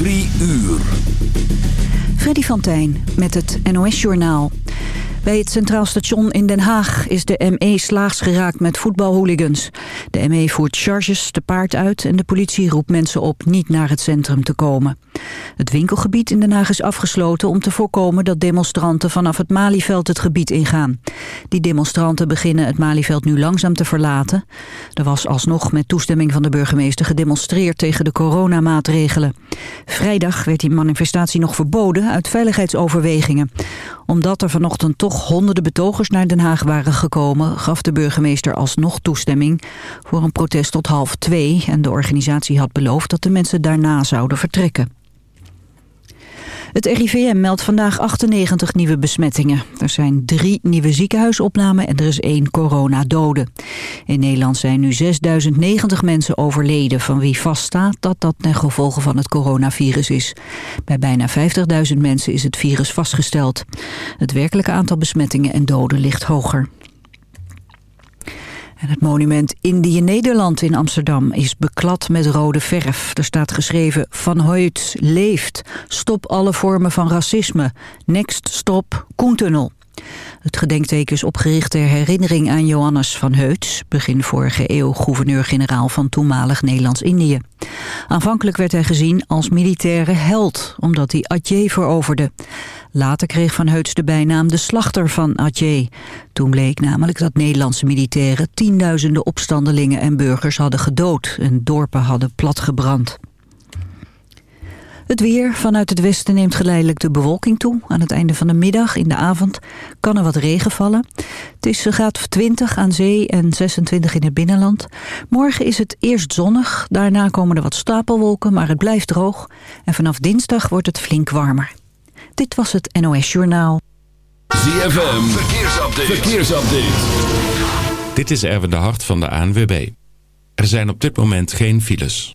Drie uur. Freddy van Tijn met het NOS-journaal. Bij het Centraal Station in Den Haag is de ME slaags geraakt met voetbalhooligans. De ME voert charges te paard uit en de politie roept mensen op niet naar het centrum te komen. Het winkelgebied in Den Haag is afgesloten om te voorkomen dat demonstranten vanaf het Malieveld het gebied ingaan. Die demonstranten beginnen het Malieveld nu langzaam te verlaten. Er was alsnog met toestemming van de burgemeester gedemonstreerd tegen de coronamaatregelen. Vrijdag werd die manifestatie nog verboden uit veiligheidsoverwegingen. Omdat er vanochtend toch honderden betogers naar Den Haag waren gekomen... gaf de burgemeester alsnog toestemming voor een protest tot half twee... en de organisatie had beloofd dat de mensen daarna zouden vertrekken. Het RIVM meldt vandaag 98 nieuwe besmettingen. Er zijn drie nieuwe ziekenhuisopnamen en er is één coronadode. In Nederland zijn nu 6090 mensen overleden... van wie vaststaat dat dat ten gevolge van het coronavirus is. Bij bijna 50.000 mensen is het virus vastgesteld. Het werkelijke aantal besmettingen en doden ligt hoger. En het monument Indië-Nederland in Amsterdam is beklad met rode verf. Er staat geschreven Van Hoyt leeft. Stop alle vormen van racisme. Next stop Koentunnel. Het gedenkteken is opgericht ter herinnering aan Johannes van Heuts... begin vorige eeuw gouverneur-generaal van toenmalig Nederlands-Indië. Aanvankelijk werd hij gezien als militaire held... omdat hij Atje veroverde. Later kreeg Van Heuts de bijnaam de slachter van Atje. Toen bleek namelijk dat Nederlandse militairen... tienduizenden opstandelingen en burgers hadden gedood... en dorpen hadden platgebrand. Het weer vanuit het westen neemt geleidelijk de bewolking toe. Aan het einde van de middag, in de avond, kan er wat regen vallen. Het is gaat 20 aan zee en 26 in het binnenland. Morgen is het eerst zonnig, daarna komen er wat stapelwolken, maar het blijft droog. En vanaf dinsdag wordt het flink warmer. Dit was het NOS Journaal. ZFM, verkeersupdate. verkeersupdate. Dit is Erwin de Hart van de ANWB. Er zijn op dit moment geen files.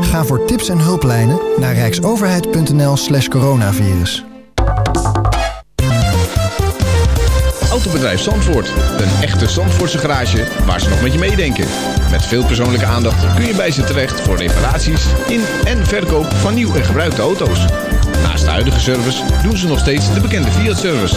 Ga voor tips en hulplijnen naar rijksoverheid.nl slash coronavirus. Autobedrijf Zandvoort. Een echte Zandvoortse garage waar ze nog met je meedenken. Met veel persoonlijke aandacht kun je bij ze terecht voor reparaties in en verkoop van nieuw en gebruikte auto's. Naast de huidige service doen ze nog steeds de bekende Fiat-service.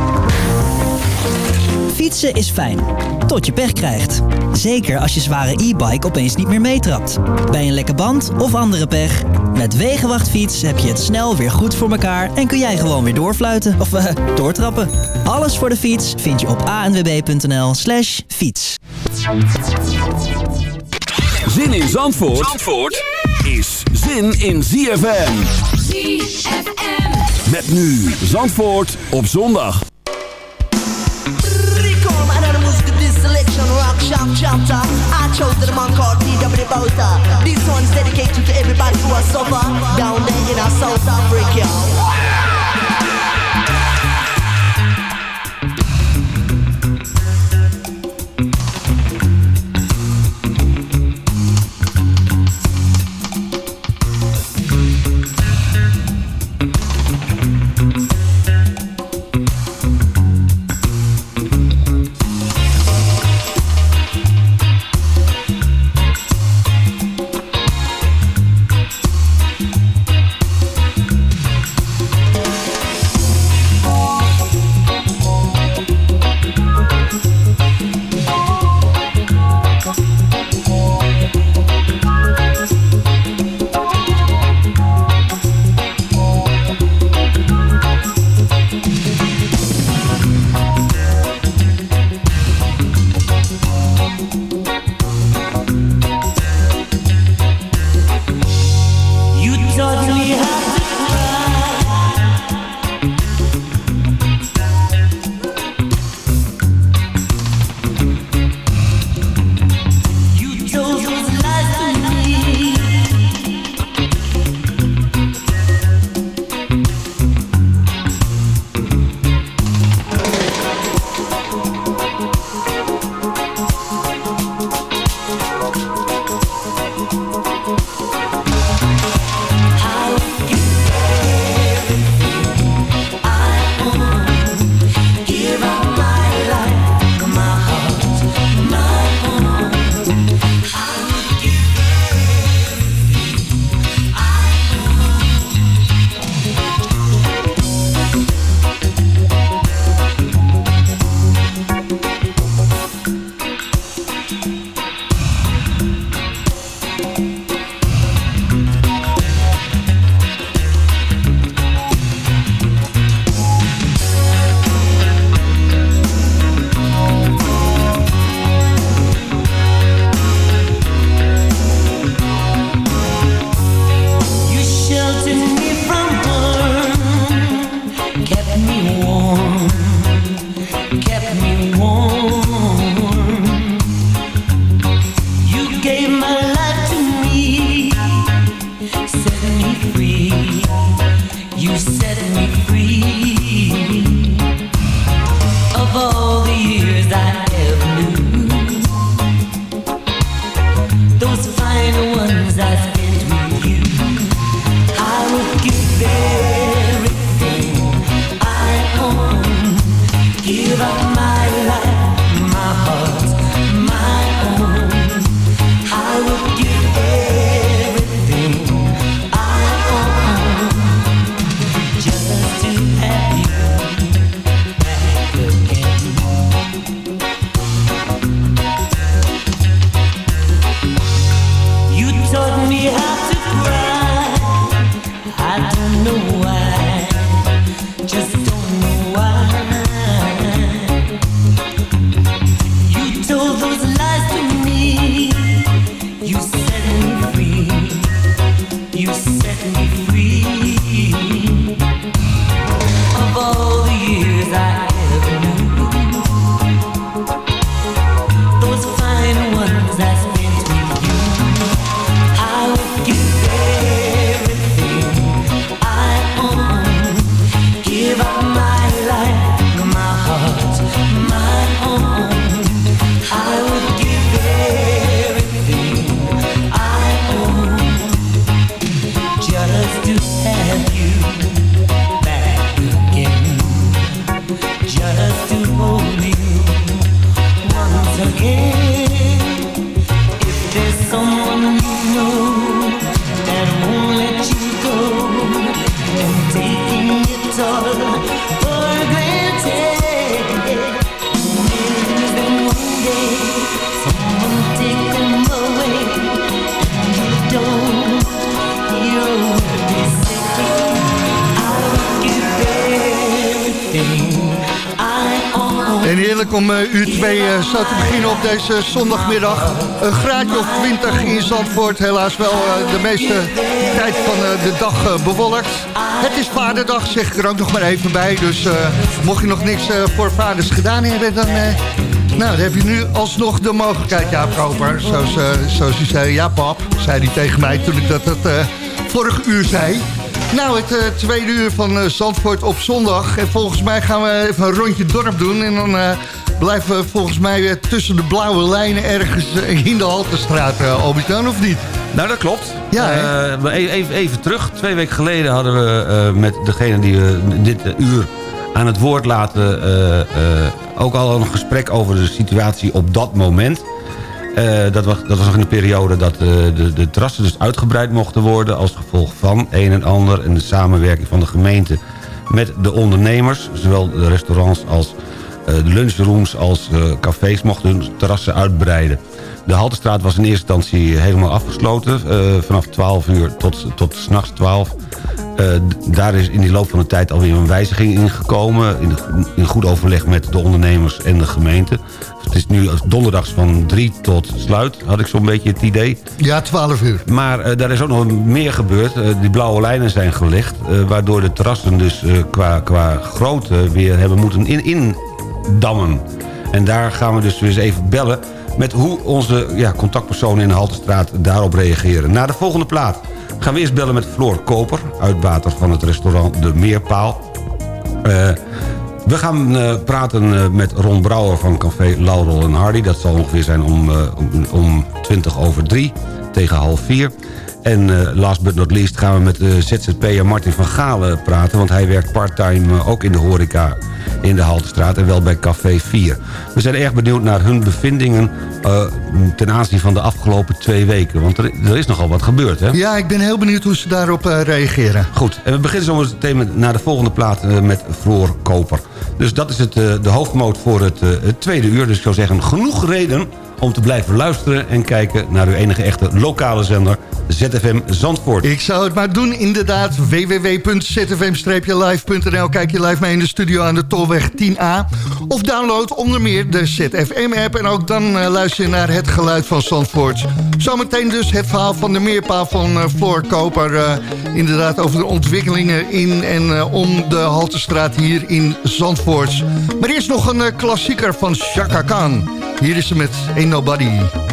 Fietsen is fijn, tot je pech krijgt. Zeker als je zware e-bike opeens niet meer meetrapt. Bij een lekke band of andere pech. Met Wegenwachtfiets heb je het snel weer goed voor elkaar en kun jij gewoon weer doorfluiten of uh, doortrappen. Alles voor de fiets vind je op anwb.nl slash fiets. Zin in Zandvoort, Zandvoort is zin in ZFM. ZFM. Met nu Zandvoort op zondag. Rock chapter I chose the man called D.W. Bowser This one's dedicated to everybody who has suffered Down there in our South Africa uur 2 zo te beginnen op deze zondagmiddag. Een graadje of 20 in Zandvoort. Helaas wel eh, de meeste tijd van eh, de dag eh, bewolkt. Het is vaderdag, zeg ik er ook nog maar even bij. Dus eh, mocht je nog niks eh, voor vaders gedaan hebben, dan... eh, nou, dan heb je nu alsnog de mogelijkheid, Jaap Koper. Zoals, eh, zoals zei, ja pap, zei hij tegen mij toen ik dat, dat eh, vorig uur zei. Nou, het eh, tweede uur van eh, Zandvoort op zondag. En volgens mij gaan we even een rondje dorp doen. En dan eh, blijven we volgens mij eh, tussen de blauwe lijnen ergens eh, in de Haltestraat, uh, Albert-Jan, of niet? Nou, dat klopt. Ja, e- even, even terug. Twee weken geleden hadden we met degene die we dit uur aan het woord laten... ook al een gesprek over de situatie op dat moment. Dat, was, dat was nog in de periode dat de, de terrassen dus uitgebreid mochten worden... als gevolg van een en ander en de samenwerking van de gemeente met de ondernemers. Zowel de restaurants als lunchrooms als eh, cafés mochten hun terrassen uitbreiden. De Haltestraat was in eerste instantie helemaal afgesloten. eh, vanaf 12 uur tot, tot s'nachts 12. Eh, d- daar is in die loop van de tijd alweer een wijziging ingekomen. In, in goed overleg met de ondernemers en de gemeente. Het is nu donderdags van 3 tot sluit, had ik zo'n beetje het idee. Ja, 12 uur. Maar eh, daar is ook nog meer gebeurd. Eh, die blauwe lijnen zijn gelegd. eh, waardoor de terrassen dus eh, qua, qua grootte weer hebben moeten in, indammen. En daar gaan we dus weer eens even bellen... met hoe onze ja, contactpersonen in de Haltestraat daarop reageren. Na de volgende plaat gaan we eerst bellen met Floor Koper... uitbater van het restaurant De Meerpaal. Eh, we gaan eh, praten eh, met Ron Brouwer van Café Laurel en Hardy. Dat zal ongeveer zijn om, om, om 20 over 3 tegen half 4. En last but not least gaan we met ZZP'er Martin van Galen praten... want hij werkt parttime ook in de horeca in de Haltestraat... en wel bij Café 4. We zijn erg benieuwd naar hun bevindingen... eh, ten aanzien van de afgelopen twee weken. Want er, er is nogal wat gebeurd, hè? Ja, ik ben heel benieuwd hoe ze daarop eh, reageren. Goed, en we beginnen zo meteen met, naar de volgende plaat eh, met Floor Koper. Dus dat is het, de hoofdmoot voor het, het tweede uur. Dus ik zou zeggen, genoeg reden om te blijven luisteren en kijken naar uw enige echte lokale zender ZFM Zandvoort. Ik zou het maar doen, inderdaad. www.zfm-live.nl Kijk je live mee in de studio aan de Tolweg 10A. Of download onder meer de ZFM-app. En ook dan uh, luister je naar het geluid van Zandvoort. Zometeen dus het verhaal van de meerpaal van uh, Floor Koper. Uh, inderdaad over de ontwikkelingen in en om de Haltestraat hier in Zandvoort. Maar eerst nog een klassieker van Chaka Khan. Hier is ze met Ain't Nobody.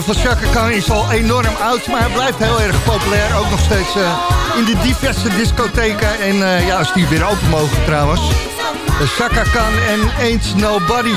Single van Chaka Khan is al enorm oud, maar blijft heel erg populair. Ook nog steeds uh, in de diverse discotheken. En uh, ja, als die weer open mogen trouwens. Uh, Chaka Khan en Ain't Nobody.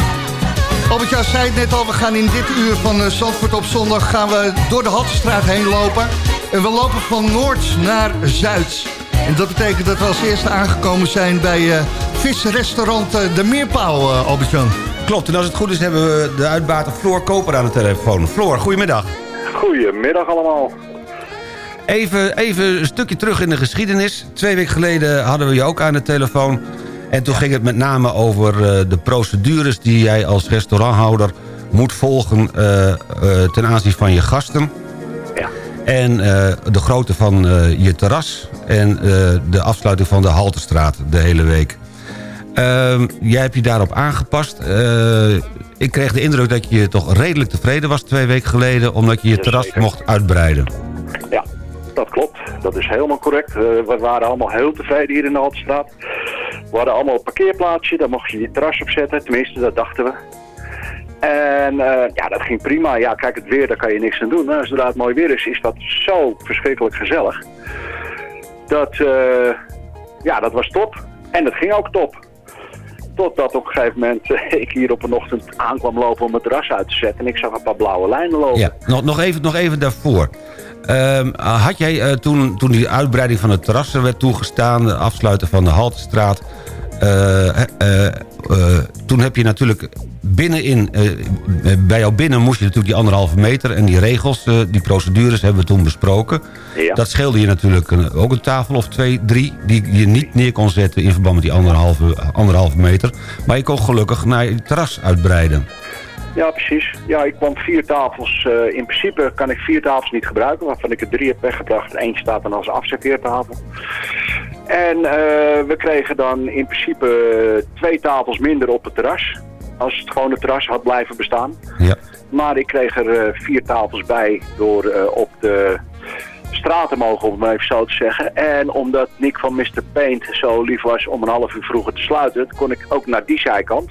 Albert, jou zei het net al, we gaan in dit uur van Zandvoort op zondag... gaan we door de Haltestraat heen lopen. En we lopen van noord naar zuid. En dat betekent dat we als eerste aangekomen zijn bij visrestaurant De Meerpaal, Albert-Jan. Klopt, en als het goed is hebben we de uitbater Floor Koper aan de telefoon. Floor, goedemiddag. Goedemiddag allemaal. Even, even een stukje terug in de geschiedenis. Twee weken geleden hadden we je ook aan de telefoon. En toen ging het met name over uh, de procedures die jij als restauranthouder moet volgen uh, uh, ten aanzien van je gasten. Ja. En de grootte van je terras en de afsluiting van de Halterstraat de hele week. Uh, jij hebt je daarop aangepast. Uh, ik kreeg de indruk dat je toch redelijk tevreden was twee weken geleden... omdat je je terras mocht uitbreiden. Ja, dat klopt. Dat is helemaal correct. Uh, we waren allemaal heel tevreden hier in de Haltestraat. We hadden allemaal een parkeerplaatsje, daar mocht je je terras op zetten. Tenminste, dat dachten we. En eh, ja, dat ging prima. Ja, kijk, het weer, daar kan je niks aan doen. Maar zodra het mooi weer is, is dat zo verschrikkelijk gezellig. Dat, eh, ja, dat was top. En dat ging ook top. Totdat op een gegeven moment ik hier op een ochtend aankwam lopen om het terras uit te zetten. En ik zag een paar blauwe lijnen lopen. Ja, nog, nog, even, nog even daarvoor. Ehm, had jij eh, toen, toen die uitbreiding van het terras er werd toegestaan... de afsluiten van de Haltestraat... eh, eh, eh, toen heb je natuurlijk binnenin... bij jou binnen moest je natuurlijk die anderhalve meter... en die regels, die procedures hebben we toen besproken. Ja. Dat scheelde je natuurlijk ook een tafel of twee, drie... die je niet neer kon zetten in verband met die anderhalve, anderhalve meter. Maar je kon gelukkig naar je terras uitbreiden. Ja, precies. Ja, ik kwam vier tafels. in principe kan ik vier tafels niet gebruiken, waarvan ik er drie heb weggebracht. Eentje staat dan als afserveertafel. En eh, we kregen dan in principe twee tafels minder op het terras. Als het gewone terras had blijven bestaan. Ja. Maar ik kreeg er eh, vier tafels bij door eh, op de straat te mogen, om het maar even zo te zeggen. En omdat Nick van Mr. Paint zo lief was om een half uur vroeger te sluiten, kon ik ook naar die zijkant.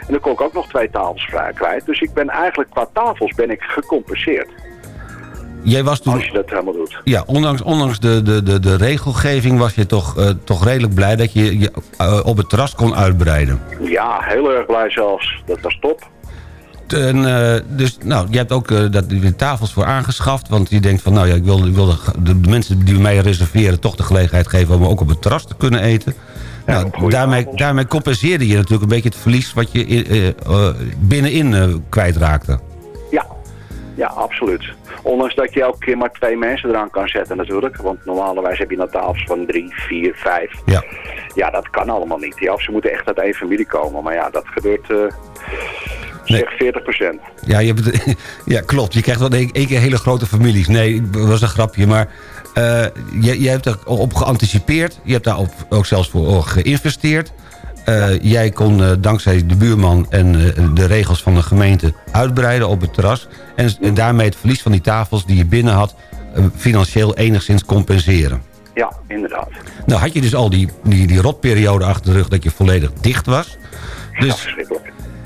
En dan kon ik ook nog twee tafels vrij kwijt. Dus ik ben eigenlijk qua tafels ben ik gecompenseerd. Jij was toen... Als je dat helemaal doet. Ja, ondanks, ondanks de, de, de, de regelgeving was je toch, eh, toch redelijk blij... dat je je eh, op het terras kon uitbreiden. Ja, heel erg blij zelfs. Dat was top. En, eh, dus nou, je hebt ook dat, de tafels voor aangeschaft. Want je denkt van, nou ja, ik wil, ik wil de, de mensen die mij reserveren... toch de gelegenheid geven om ook op het terras te kunnen eten. nou, daarmee, daarmee compenseerde je natuurlijk een beetje het verlies... wat je binnenin kwijtraakte. Ja, absoluut. Ondanks dat je elke keer maar twee mensen eraan kan zetten natuurlijk. Want normalerwijs heb je dan tafels van drie, vier, vijf. Ja. Ja, dat kan allemaal niet. Ja, of ze moeten echt uit één familie komen. Maar ja, dat gebeurt... eh zeg 40 procent. Ja, je hebt, ja, klopt. Je krijgt wel één keer hele grote families. Nee, dat was een grapje. Maar eh, je, je hebt erop geanticipeerd. Je hebt daar ook zelfs voor geïnvesteerd. Eh, Jij kon eh, dankzij de buurman en eh, de regels van de gemeente uitbreiden op het terras. En, en daarmee het verlies van die tafels die je binnen had... financieel enigszins compenseren. Ja, inderdaad. Nou had je dus al die, die, die rotperiode achter de rug dat je volledig dicht was. Dus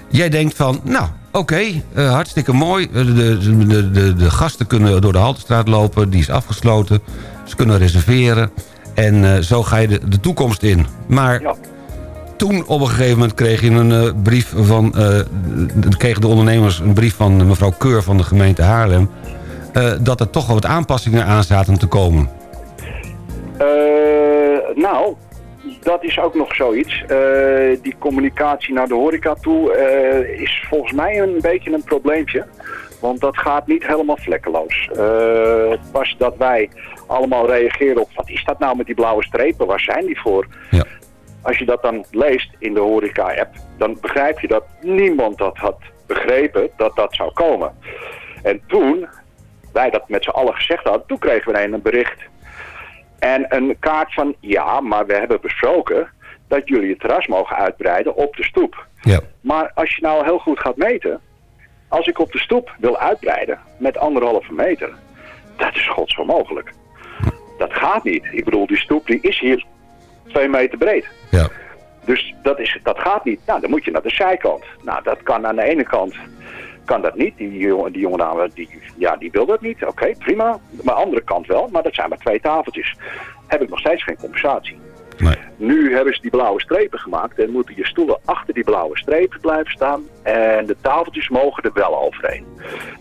jij denkt van, nou, oké, hartstikke mooi. De, de, de, de, gasten kunnen door de Haltestraat lopen, die is afgesloten. Ze kunnen reserveren. En zo ga je de, de toekomst in. Maar toen op een gegeven moment kreeg je een eh, brief van... eh, kregen de ondernemers een brief van mevrouw Keur van de gemeente Haarlem... eh, dat er toch wel wat aanpassingen aan zaten te komen. Nou, dat is ook nog zoiets. Die communicatie naar de horeca toe is volgens mij een beetje een probleempje. Want dat gaat niet helemaal vlekkeloos. Eh, pas dat wij allemaal reageren op, wat is dat nou met die blauwe strepen? Waar zijn die voor? Ja. Als je dat dan leest in de horeca-app, dan begrijp je dat niemand dat had begrepen dat dat zou komen. En toen wij dat met z'n allen gezegd hadden, toen kregen we een bericht en een kaart van, ja, maar we hebben besproken dat jullie het terras mogen uitbreiden op de stoep. Ja. Maar als je nou heel goed gaat meten, als ik op de stoep wil uitbreiden met anderhalve meter, dat is godsonmogelijk. Dat gaat niet. Ik bedoel, die stoep die is hier twee meter breed. Ja. Dus dat, is, dat gaat niet. Nou, dan moet je naar de zijkant. Nou, dat kan aan de ene kant kan dat niet. Die, jongen, die jonge dame, die, ja, die wil dat niet. Oké, prima. Maar aan de andere kant wel. Maar dat zijn maar twee tafeltjes. Heb ik nog steeds geen compensatie. Nu hebben ze die blauwe strepen gemaakt en moeten je stoelen achter die blauwe strepen blijven staan. En de tafeltjes mogen er wel overheen.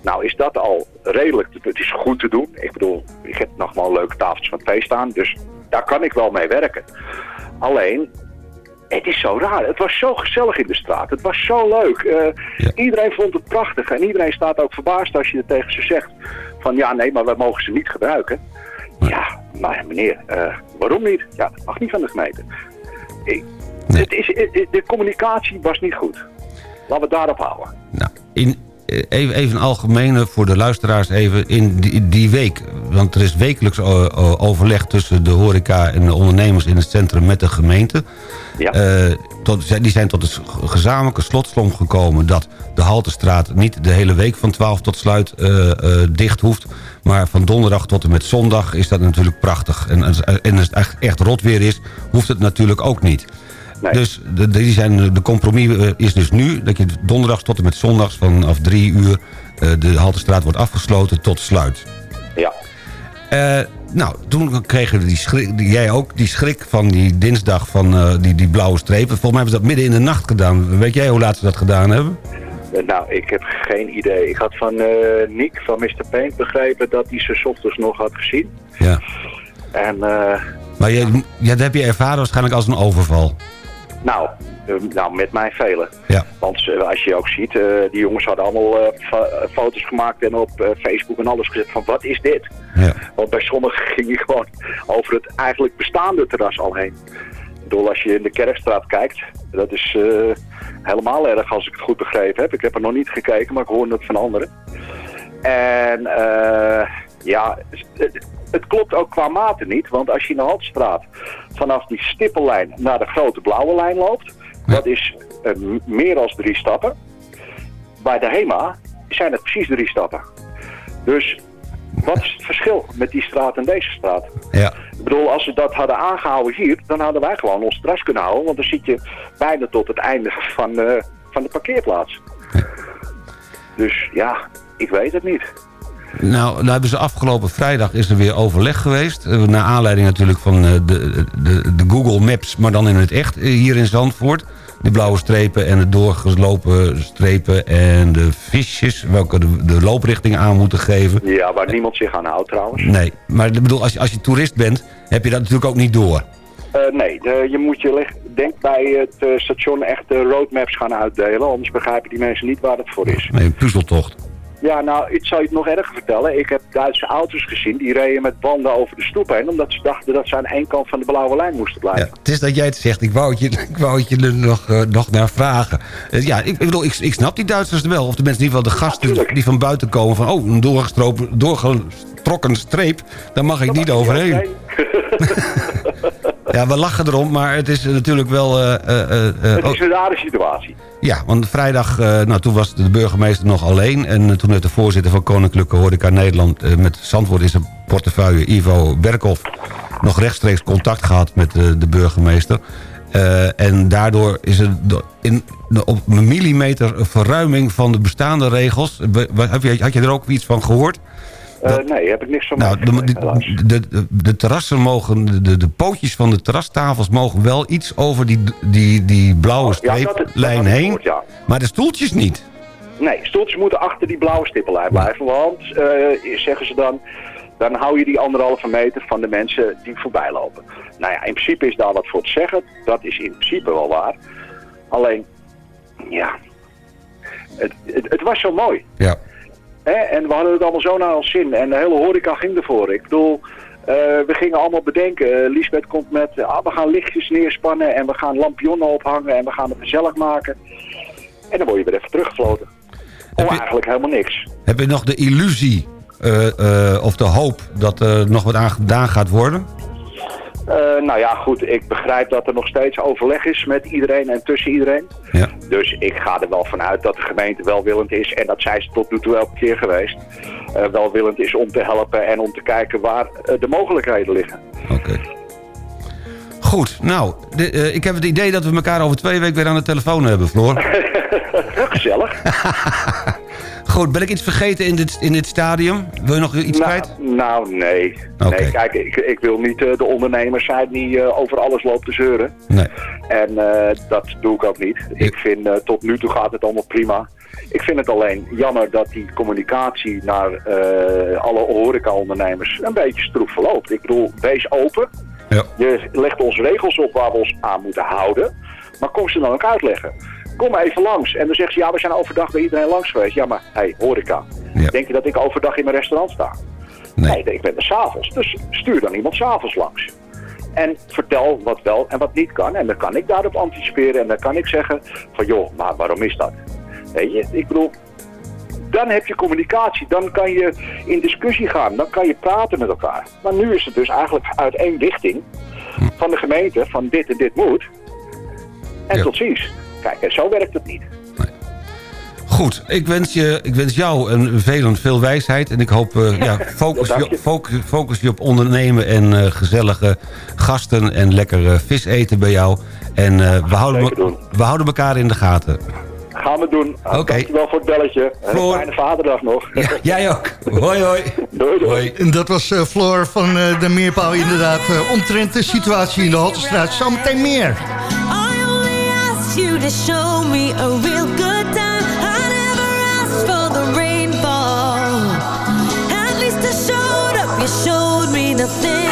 Nou is dat al redelijk, het is goed te doen. Ik bedoel, ik heb nog wel leuke tafeltjes van twee staan, dus daar kan ik wel mee werken. Alleen, het is zo raar. Het was zo gezellig in de straat. Het was zo leuk. Eh, Iedereen vond het prachtig. En iedereen staat ook verbaasd als je het tegen ze zegt. Van ja, nee, maar wij mogen ze niet gebruiken. Ja, maar meneer, eh, waarom niet? Ja, dat mag niet van de gemeente. Ik- het is, de communicatie was niet goed. Laten we het daarop houden. In, eh, even, even algemene voor de luisteraars even. In die, die week, want er is wekelijks eh, eh, overleg tussen de horeca en de ondernemers in het centrum met de gemeente. Eh, tot, die zijn tot een gezamenlijke slotsom gekomen dat de Haltestraat niet de hele week van 12 tot sluit dicht hoeft. Maar van donderdag tot en met zondag is dat natuurlijk prachtig. En, als- en als het echt rot weer is, hoeft het natuurlijk ook niet. Dus de, die zijn, de compromis eh, is dus nu... dat je donderdags tot en met zondags vanaf drie uur... eh, de Haltestraat wordt afgesloten tot sluit. Ja. Eh, nou, toen kregen we die schrik, die- jij ook die schrik van die dinsdag van die, die blauwe strepen. Volgens mij hebben ze dat midden in de nacht gedaan. Weet jij hoe laat ze dat gedaan hebben? Nou, ik heb geen idee. Ik had van Nick van Mr. Paint begrepen dat hij ze ochtends nog had gezien. Ja. En Maar je, ja, dat heb je ervaren waarschijnlijk als een overval. Nou, eh, nou, met mij velen. Ja. Want eh, als je ook ziet, eh, die jongens hadden allemaal fo- foto's gemaakt en op Facebook en alles gezet van wat is dit? Ja. Want bij sommigen ging je gewoon over het eigenlijk bestaande terras al heen. Bedoel, als je in de Kerkstraat kijkt, dat is helemaal erg als ik het goed begrepen heb. Ik heb er nog niet gekeken, maar ik hoorde het van anderen. En ja, het, klopt ook qua mate niet. Want als je in de Haltstraat vanaf die stippellijn naar de grote blauwe lijn loopt... dat is eh, meer dan drie stappen. Bij de HEMA zijn het precies drie stappen. Dus wat is het verschil met die straat en deze straat? Ja. Ik bedoel, als ze dat hadden aangehouden hier, dan hadden wij gewoon ons terras kunnen houden. Want dan zit je bijna tot het einde van, eh, van de parkeerplaats. Dus ja, ik weet het niet. Nou, nou hebben ze afgelopen vrijdag is er weer overleg geweest. Eh, Naar aanleiding natuurlijk van eh, de, de, de Google Maps, maar dan in het echt eh, hier in Zandvoort. De blauwe strepen en de doorgelopen strepen en de visjes... welke de, de looprichting aan moeten geven. Ja, waar niemand zich aan houdt trouwens. Nee, maar ik bedoel, als je, als je toerist bent, heb je dat natuurlijk ook niet door. Nee, de- je moet je leg- denk bij het station echt de roadmaps gaan uitdelen. Anders begrijpen die mensen niet waar het voor is. Nee, een puzzeltocht. Ja, nou, ik zal je het nog erger vertellen. Ik heb Duitse auto's gezien die reden met banden over de stoep heen... omdat ze dachten dat ze aan één kant van de blauwe lijn moesten blijven. Het is dat jij het zegt, ik wou het je, ik wou het je er nog, eh, nog naar vragen. Eh, ja, ik, ik bedoel, ik, ik snap die Duitsers wel. Of de mensen in ieder geval de gasten die van buiten komen... van oh, een doorgestropen, doorgetrokken streep, daar mag ik niet overheen. Ja, we lachen erom, maar het is natuurlijk wel... eh, eh, eh, Het oh, is een rare situatie. ja, want vrijdag, nou, toen was de burgemeester nog alleen... en toen heeft de voorzitter van Koninklijke Horeca Nederland... met Zandvoort in zijn portefeuille, Ivo Berkhoff... nog rechtstreeks contact gehad met de burgemeester. En daardoor is er in, op een millimeter verruiming van de bestaande regels. Heb je, had je er ook iets van gehoord? Eh, nee, heb ik niks van Nou, de, de, de, de terrassen mogen, de- de, pootjes van de terrastafels mogen wel iets over die, die, die blauwe dat streeplijn heen. ja. Maar de stoeltjes niet. Nee, stoeltjes moeten achter die blauwe stippellijn blijven. Want, eh, zeggen ze dan, dan hou je die anderhalve meter van de mensen die voorbij lopen. Nou ja, in principe is daar wat voor te zeggen. Dat is in principe wel waar. Alleen, ja, het, het, het was zo mooi. Ja. Hè? En we hadden het allemaal zo naar ons zin. En de hele horeca ging ervoor. Ik bedoel, eh, we gingen allemaal bedenken. Eh, Lisbeth komt met, ah, we gaan lichtjes neerspannen en we gaan lampionnen ophangen en we gaan het gezellig maken. En dan word je weer even teruggefloten. Om eigenlijk helemaal niks. Heb je nog de illusie eh, of de hoop dat er nog wat aan gedaan gaat worden? Eh, nou ja, goed, ik begrijp dat er nog steeds overleg is met iedereen en tussen iedereen. Ja. Dus ik ga er wel vanuit dat de gemeente welwillend is, en dat zijn ze tot nu toe elke keer geweest, eh, welwillend is om te helpen en om te kijken waar eh, de mogelijkheden liggen. Goed, nou, de, ik heb het idee dat we elkaar over twee weken weer aan de telefoon hebben, Floor. Gezellig. Goed, ben ik iets vergeten in dit, in dit stadium? Wil je nog iets nou, kwijt? Nou, nee. Nee kijk, ik, ik wil niet eh, de ondernemer zijn die eh, over alles loopt te zeuren. Nee. En eh, dat doe ik ook niet. Ik vind, tot nu toe gaat het allemaal prima. Ik vind het alleen jammer dat die communicatie naar alle horecaondernemers een beetje stroef verloopt. Ik bedoel, wees open. Ja. Je legt ons regels op waar we ons aan moeten houden. Maar kom ze dan ook uitleggen. Kom even langs. En dan zegt ze, ja, we zijn overdag bij iedereen langs geweest. Ja, maar, hey, horeca. Denk je dat ik overdag in mijn restaurant sta? Nee, ik ben er s'avonds. Dus stuur dan iemand s'avonds langs. En vertel wat wel en wat niet kan. En dan kan ik daarop anticiperen. En dan kan ik zeggen van, joh, maar waarom is dat? Weet je, ik bedoel, dan heb je communicatie. Dan kan je in discussie gaan. Dan kan je praten met elkaar. Maar nu is het dus eigenlijk uit één richting van de gemeente van dit en dit moet. En tot ziens. Kijk, en zo werkt het niet. Goed, ik wens, je, ik wens jou en velen veel wijsheid. En ik hoop, eh, ja, focus, je, focus, focus je op ondernemen en eh, gezellige gasten... en lekker vis eten bij jou. En eh, we, houden, we houden elkaar in de gaten. Gaan we doen. Oké. Dankjewel voor het belletje. Floor. Een fijne vaderdag nog. Ja, jij ook. Hoi, hoi. Doei, doei. En dat was eh, Floor van eh, de Meerpaal inderdaad. eh, omtrent de situatie in de Haltestraat. Zometeen meer. You to show me a real good time. I never asked for the rainfall. At least I showed up. You showed me nothing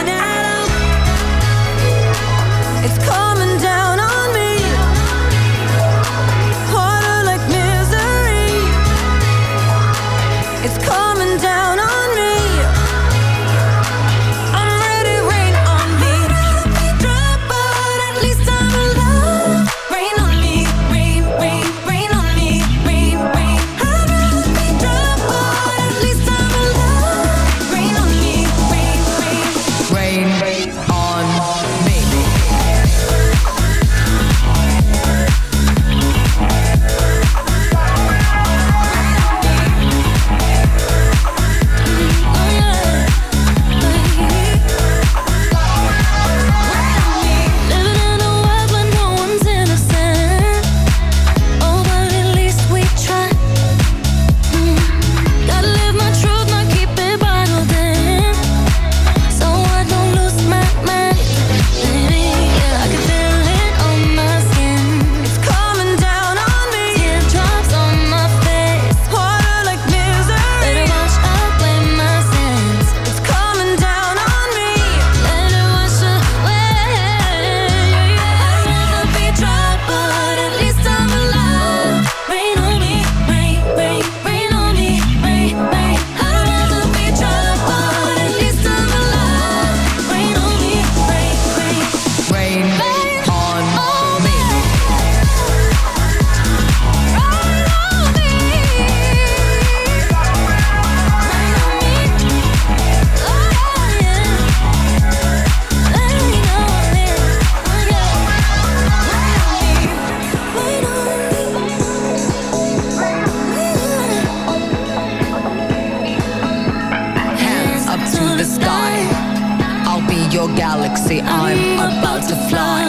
your galaxy. I'm about to fly.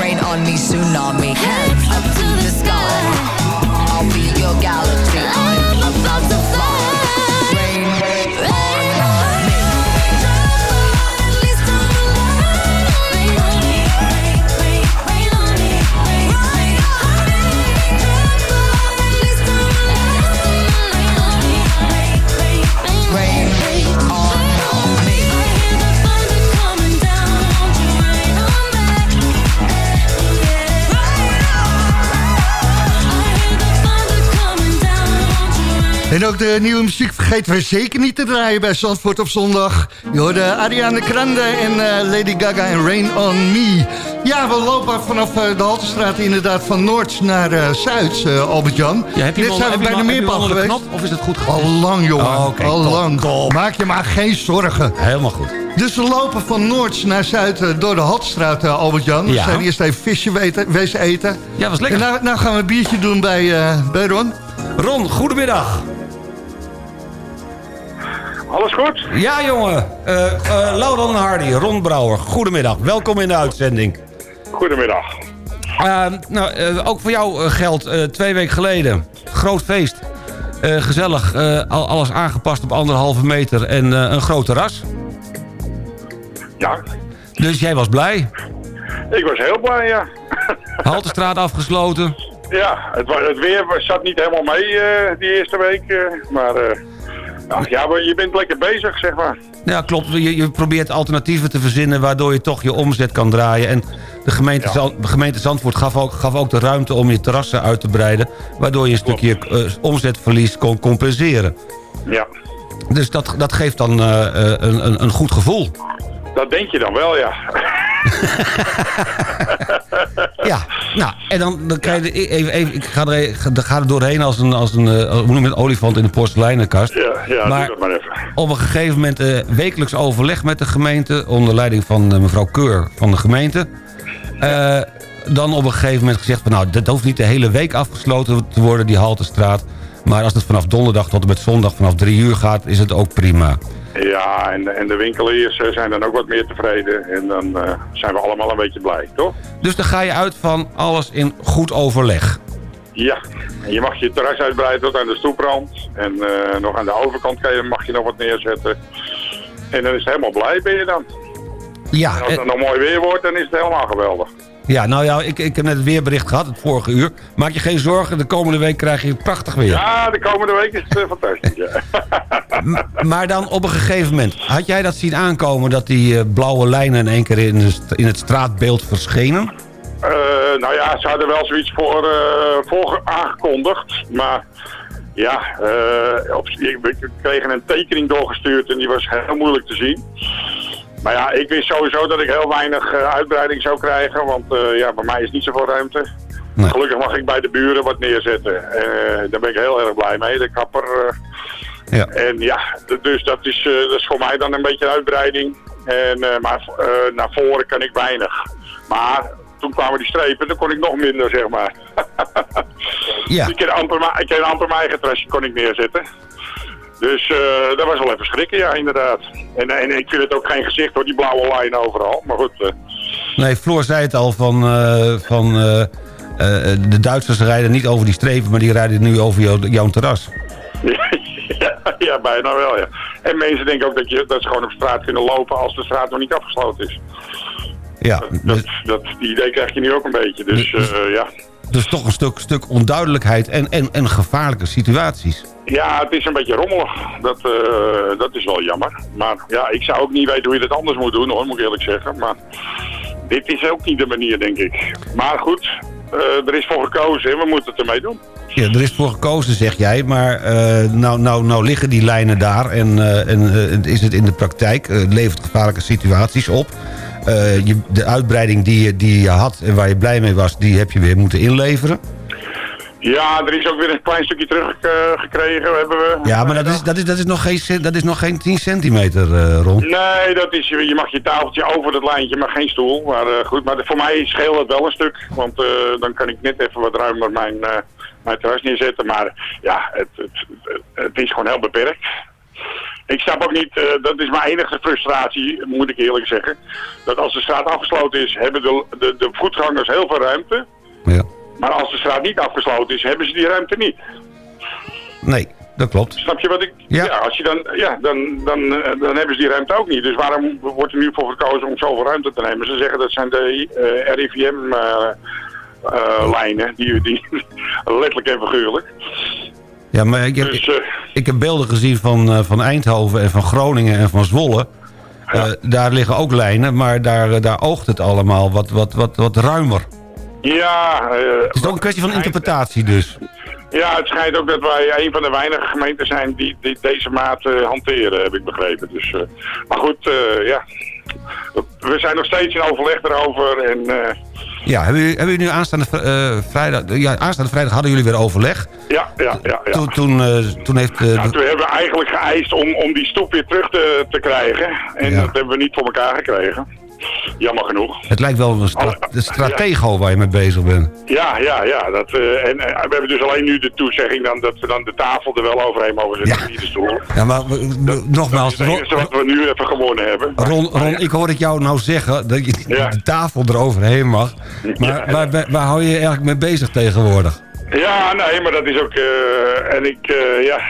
Rain on me, tsunami. Hands up to the sky. I'll be your galaxy. I'm about to fly. En ook de nieuwe muziek vergeten we zeker niet te draaien bij Zandvoort op zondag. Je hoorde Ariana Grande en eh, Lady Gaga en Rain on Me. Ja, we lopen vanaf eh, de Haltestraat inderdaad van Noord naar eh, Zuid, eh, Albert-Jan. Ja, Net zijn we bij de Meerpad geweest. knop, of is het goed Al lang, jongen. Oh, Al top, lang. top. Maak je maar geen zorgen. Helemaal goed. Dus we lopen van Noord naar Zuid door de Haltestraat, eh, Albert-Jan. We zijn eerst even visje weten, wezen eten. Ja, was lekker. En nou, nou gaan we een biertje doen bij, bij Ron. Ron, goedemiddag. Alles goed? Ja, jongen. Uh, uh, en Hardy, Ron Brouwer. Goedemiddag. Welkom in de uitzending. Goedemiddag. Uh, nou, ook voor jou geldt twee weken geleden. Groot feest. Gezellig. Al, alles aangepast op anderhalve meter en een groot terras. Ja. Dus jij was blij? Ik was heel blij, ja. Haltestraat afgesloten. Ja, het, het weer zat niet helemaal mee die eerste week. maar Ach, ja, maar je bent lekker bezig, zeg maar. Ja, klopt. Je, je, probeert alternatieven te verzinnen... waardoor je toch je omzet kan draaien. En de gemeente, ja. de gemeente Zandvoort gaf ook, gaf ook de ruimte om je terrassen uit te breiden... waardoor je een klopt. stukje uh, omzetverlies kon compenseren. Ja. Dus dat, dat geeft dan uh, een, een, een goed gevoel. Dat denk je dan wel, ja. ja, nou, en dan, dan krijg je even, even ik ga er, ga er doorheen als een, als een, uh, hoe noem je het, olifant in de porseleinenkast. Ja, ja maar, doe dat maar even. Op een gegeven moment uh, wekelijks overleg met de gemeente, onder leiding van uh, mevrouw Keur van de gemeente. Uh, dan op een gegeven moment gezegd van nou, dat hoeft niet de hele week afgesloten te worden, die Haltestraat. Maar als het vanaf donderdag tot en met zondag vanaf 3 uur gaat, is het ook prima. Ja, en, en de winkeliers eh, zijn dan ook wat meer tevreden. En dan eh, zijn we allemaal een beetje blij, toch? Dus dan ga je uit van alles in goed overleg. Ja, en je mag je terras uitbreiden tot aan de stoeprand. En eh, nog aan de overkant kan je, mag je nog wat neerzetten. En dan is het helemaal blij ben je dan. Ja, En als het nog mooi weer wordt, dan is het helemaal geweldig. Ja, nou ja, ik, ik heb net het weerbericht gehad, het vorige uur. Maak je geen zorgen, de komende week krijg je prachtig weer. Ja, de komende week is het eh, fantastisch. Ja. Maar dan op een gegeven moment, had jij dat zien aankomen... dat die eh, blauwe lijnen in één keer in, de in het straatbeeld verschenen? Eh, nou ja, ze hadden wel zoiets voor, voor aangekondigd. Maar ja, op, ik, we kregen een tekening doorgestuurd en die was heel moeilijk te zien. Maar ja, ik wist sowieso dat ik heel weinig eh, uitbreiding zou krijgen. Want eh, ja, bij mij is niet zoveel ruimte. Gelukkig mag ik bij de buren wat neerzetten. Eh, daar ben ik heel erg blij mee. De kapper... Ja. En ja, dus dat is, dat is voor mij dan een beetje uitbreiding. En, maar naar voren kan ik weinig. Maar toen kwamen die strepen, dan kon ik nog minder, zeg maar. Ja. Ik kan amper, ma- ik kan amper mijn eigen trasje kon ik neerzetten. Dus eh, dat was wel even schrikken, ja, inderdaad. En, en ik vind het ook geen gezicht hoor, die blauwe lijn overal. Maar goed, eh, Nee, Floor zei het al, van, eh, van eh, eh, de Duitsers rijden niet over die strepen... maar die rijden nu over jou- jouw terras. ja, ja, bijna wel, ja. En mensen denken ook dat, je, dat ze gewoon op straat kunnen lopen als de straat nog niet afgesloten is. Ja, Dat, dat, die idee krijg je nu ook een beetje. Dus eh, ja. Dus toch een stuk, stuk onduidelijkheid en, en, en gevaarlijke situaties. ja, het is een beetje rommelig. Dat, eh, dat is wel jammer. Maar ja, ik zou ook niet weten hoe je dat anders moet doen, hoor, moet ik eerlijk zeggen. Maar dit is ook niet de manier, denk ik. Maar goed, eh, er is voor gekozen en we moeten het ermee doen. Ja, er is voor gekozen, zeg jij, maar eh, nou, nou, nou liggen die lijnen daar... en, en is het in de praktijk, levert gevaarlijke situaties op. Eh, je, de uitbreiding die je, die je had en waar je blij mee was... die heb je weer moeten inleveren. Ja, er is ook weer een klein stukje teruggekregen, hebben we. Ja, maar dat is, dat is, dat is, nog, geen, dat is nog geen 10 centimeter, eh Ron. Nee, dat is, je mag je tafeltje over dat lijntje, maar geen stoel. Maar eh, goed, maar voor mij scheelt het wel een stuk. Want eh, dan kan ik net even wat ruimer mijn, eh, mijn terras neerzetten. Maar ja, het, het, het is gewoon heel beperkt. Ik snap ook niet, eh, dat is mijn enige frustratie, moet ik eerlijk zeggen. Dat als de straat afgesloten is, hebben de, de, de voetgangers heel veel ruimte. Ja. Maar als de straat niet afgesloten is, hebben ze die ruimte niet. Nee, dat klopt. Snap je wat ik... Ja. als je dan, ja, dan, dan, eh, dan hebben ze die ruimte ook niet. Dus waarom wordt er nu voor gekozen om zoveel ruimte te nemen? Ze zeggen dat zijn de eh RIVM-lijnen, die, die letterlijk en figuurlijk. Ja, maar ik heb, Dus, eh, ik heb beelden gezien van, eh, van Eindhoven en van Groningen en van Zwolle. Eh, daar liggen ook lijnen, maar daar, daar oogt het allemaal wat, wat, wat, wat ruimer. Ja, eh, Het is ook een kwestie van interpretatie dus. ja, het schijnt ook dat wij een van de weinige gemeenten zijn die, die deze maat hanteren, heb ik begrepen. Dus, maar goed, ja. We zijn nog steeds in overleg erover en... Ja, hebben jullie, hebben jullie nu aanstaande, eh, vrijdag... Ja, aanstaande vrijdag hadden jullie weer overleg. ja, ja, ja. ja. Toen, toen, eh, toen heeft... Nou, de- toen hebben we eigenlijk geëist om, om die stoep weer terug te, te krijgen. En Ja. dat hebben we niet voor elkaar gekregen. Jammer genoeg. het lijkt wel een stra de stratego waar je mee bezig bent. Ja, ja, ja. Dat, eh, en eh, we hebben dus alleen nu de toezegging dan dat we dan de tafel er wel overheen mogen zetten. Niet de stoel. Ja, maar nogmaals, Dat is het enige wat we nu even gewonnen hebben. Ron, Ron, ik hoor het jou nou zeggen dat je de tafel eroverheen mag. Maar waar, waar, waar hou je je eigenlijk mee bezig tegenwoordig? Ja, nee, maar dat is ook... eh, en ik, ja,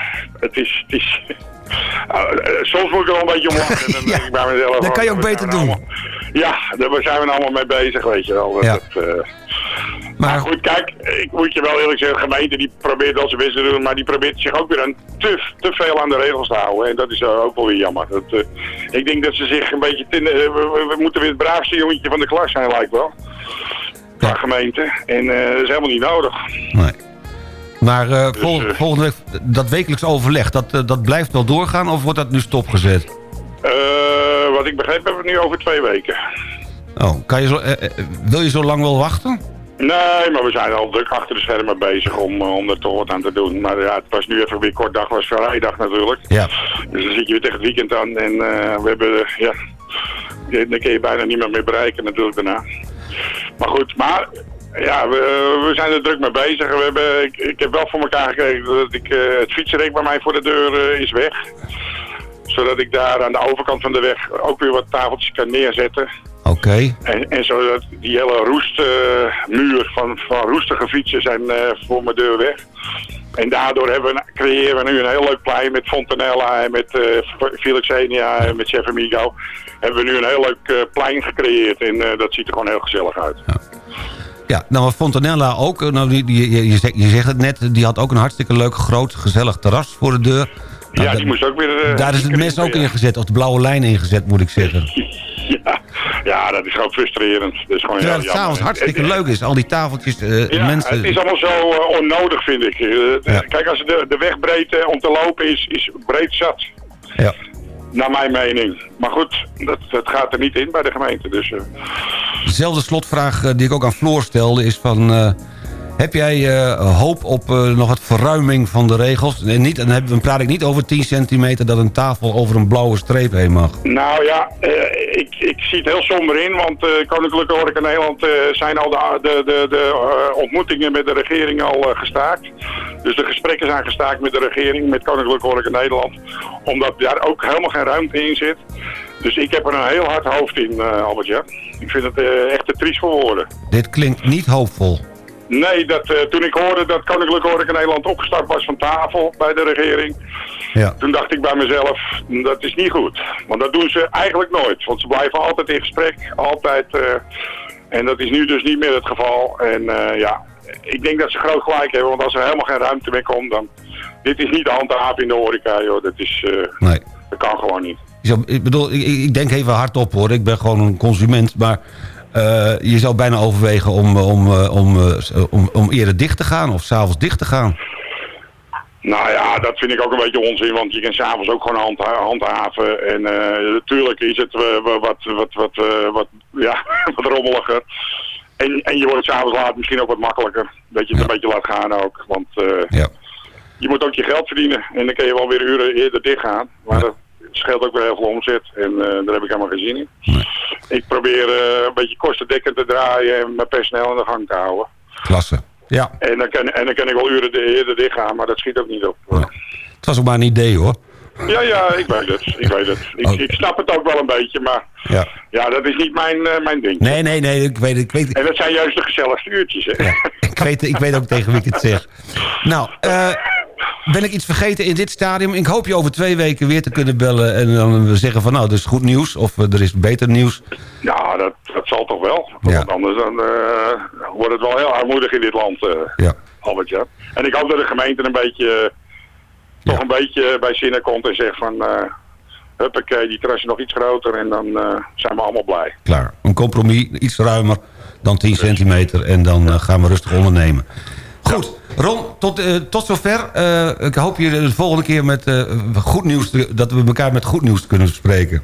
het is... Het is soms moet ik er wel een beetje om lachen. En dan denk ik bij mezelf... Dat kan je ook beter doen. allemaal- ja, daar zijn we allemaal mee bezig, weet je wel. Dat, Ja. dat, eh, maar goed, kijk, ik moet je wel eerlijk zeggen, de gemeente die probeert wel zijn best te doen, maar die probeert zich ook weer aan te, te veel aan de regels te houden. En dat is eh, ook wel weer jammer. Dat, eh, ik denk dat ze zich een beetje... Ten, eh, we, moeten weer het braafste jongetje van de klas zijn, lijkt wel. Qua gemeente. En eh, dat is helemaal niet nodig. Maar eh, Dus, vol- eh, volgende week, dat wekelijks overleg, dat, eh, dat blijft wel doorgaan of wordt dat nu stopgezet? Wat ik begreep hebben we het nu over twee weken. Oh, kan je zo, wil je zo lang wel wachten? Nee, maar we zijn al druk achter de schermen bezig om, om er toch wat aan te doen. Maar ja, het was nu even weer kort dag, was vrijdag natuurlijk. Ja. Dus dan zit je weer tegen het weekend aan en we hebben, ja, dan kun je bijna niemand meer bereiken natuurlijk daarna. Maar goed, maar ja, we, we zijn er druk mee bezig. We hebben, ik, ik heb wel voor elkaar gekregen dat ik, eh, het fietsenrek bij mij voor de deur eh, is weg. Zodat ik daar aan de overkant van de weg ook weer wat tafeltjes kan neerzetten. Oké. En, en zodat die hele roestmuur van, van roestige fietsen zijn eh, voor mijn deur weg. En daardoor hebben we, creëren we nu een heel leuk plein met Fontanella en met Felixenia en met Chef Amigo. Hebben we nu een heel leuk plein gecreëerd en dat ziet er gewoon heel gezellig uit. Ja, nou Fontanella ook, eh, nou, die, die, je, je, zegt, je zegt het net, die had ook een hartstikke leuk, groot, gezellig terras voor de deur. Nou, ja, da- die moest ook weer... eh, Daar is het mes ook ja. ingezet, of de blauwe lijn ingezet, moet ik zeggen. Ja, ja, dat is gewoon frustrerend. Dat is gewoon Terwijl het s'avonds hartstikke Het- leuk is, al die tafeltjes, eh, Ja, mensen... het is allemaal zo eh, onnodig, vind ik. Eh, Kijk, als de, de weg breed eh, om te lopen is, is breed zat. Ja. Naar mijn mening. Maar goed, dat, gaat er niet in bij de gemeente. Dus, eh, Dezelfde slotvraag eh, die ik ook aan Floor stelde is van... heb jij eh, hoop op eh, nog wat verruiming van de regels? En, niet, dan heb- dan praat ik niet over 10 centimeter dat een tafel over een blauwe streep heen mag. Nou ja, eh, ik, ik zie het heel somber in, want Koninklijke Horeca Nederland zijn al de, de, de, de ontmoetingen met de regering al gestaakt. Dus de gesprekken zijn gestaakt met de regering, met Koninklijke Horeca Nederland, omdat daar ook helemaal geen ruimte in zit. Dus ik heb er een heel hard hoofd in, Albert, ja. Ik vind het echt te triest voor woorden. Dit klinkt niet hoopvol. Nee, dat, eh, toen ik hoorde dat Koninklijke Horeca Nederland opgestart was van tafel bij de regering, Ja. toen dacht ik bij mezelf, dat is niet goed. Want dat doen ze eigenlijk nooit. Want ze blijven altijd in gesprek, altijd. eh, en dat is nu dus niet meer het geval. En eh, ja, ik denk dat ze groot gelijk hebben, want als er helemaal geen ruimte meer komt, dan... Dit is niet de handhaven in de horeca, joh. Dat is... Nee. Dat kan gewoon niet. Ik bedoel, ik, ik denk even hardop hoor. Ik ben gewoon een consument. Maar je zou bijna overwegen om, eh, om, eh, om, eh, om, om eerder dicht te gaan. Of s'avonds dicht te gaan. Nou ja, dat vind ik ook een beetje onzin, want je kan s'avonds ook gewoon handha handhaven. En eh, natuurlijk is het eh, wa- wat, wat, wat, eh, wat, ja, wat rommeliger. En, en je wordt s'avonds laat misschien ook wat makkelijker. Dat je het een beetje laat gaan ook. Want eh, je moet ook je geld verdienen. En dan kun je wel weer uren eerder dicht gaan. Maar dat scheelt ook weer heel veel omzet. En eh, daar heb ik helemaal geen zin in. Ik probeer eh, een beetje kostendekkend te draaien en mijn personeel in de gang te houden. Klasse. Ja, En dan kan, en dan kan ik wel uren de- eerder dicht gaan, maar dat schiet ook niet op. het was ook maar een idee hoor. Ja, ja, ik weet het. Ik weet het. Ik, ik snap het ook wel een beetje, maar Ja. ja, dat is niet mijn, eh, mijn ding. Nee, nee, nee. Ik weet, ik weet, En dat zijn juist de gezelligste uurtjes, hè? ik weet, ik weet ook tegen wie ik het zeg. Nou, eh, ben ik iets vergeten in dit stadium? Ik hoop je over twee weken weer te kunnen bellen... en dan zeggen van nou, er is goed nieuws of eh, er is beter nieuws. Ja, dat, dat zal toch wel. Want anders dan, eh, wordt het wel heel armoedig in dit land, eh Ja. Albert, ja. En ik hoop dat de gemeente een beetje, toch een beetje bij zinnen komt en zegt van... eh huppakee, die terras is nog iets groter en dan zijn we allemaal blij. Klaar. Een compromis, iets ruimer dan 10 centimeter... en dan gaan we rustig ondernemen. Goed, Ron, tot, eh, tot zover. Eh, ik hoop je de volgende keer met eh, goed nieuws... te- dat we elkaar met goed nieuws kunnen spreken.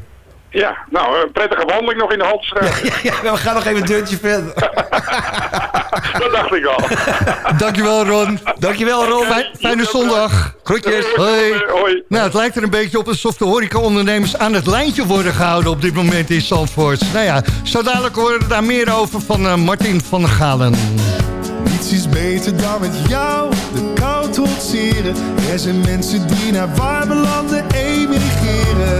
Ja, nou, een prettige wandeling nog in de Haltestraat. Ja, we gaan nog even een deurtje verder. dat dacht ik al. Dankjewel Ron. Dankjewel Ron. Fijn- fijne zondag. Groetjes. Hoi. Nou, het lijkt er een beetje op alsof de horecaondernemers aan het lijntje worden gehouden op dit moment in Zandvoort. Nou ja, zo dadelijk horen we daar meer over van eh, Martin van der Galen. Niets is beter dan met jou de kou trotseren. Er zijn mensen die naar warme landen emigreren.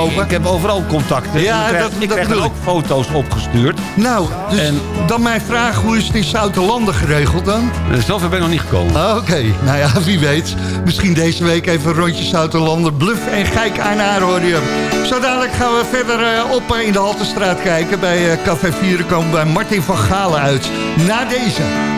Ik heb overal contacten. Ja, ik heb ook foto's opgestuurd. Nou, dus en, dan mijn vraag, hoe is het in Zoutenlanden geregeld dan? Eh, Zelf ben ik nog niet gekomen. Ah, oké, nou ja, wie weet. Misschien deze week even een rondje Zoutenlanden. Bluff en geik aan haar. Zo dadelijk gaan we verder eh, op eh, in de Haltestraat kijken. Bij Café Vieren komen bij Martin van Galen uit. Na deze.